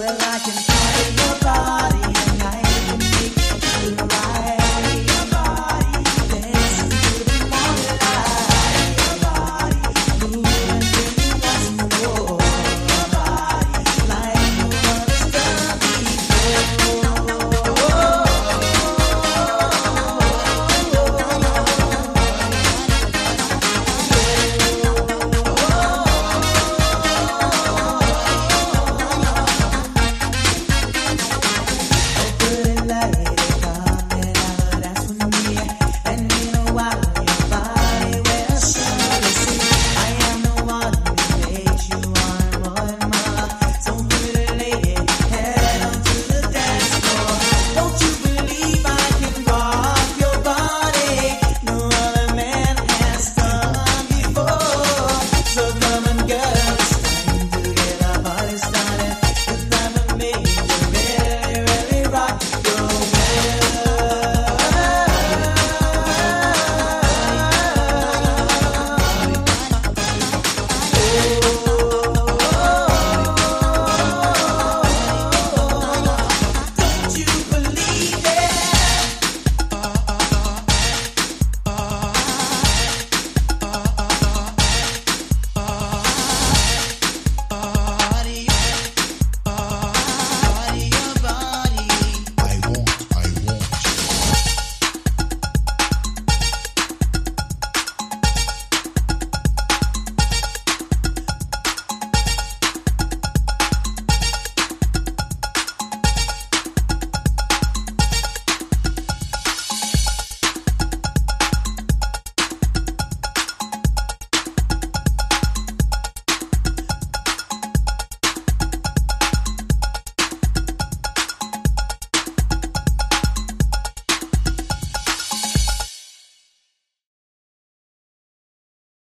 Well, I can find your body.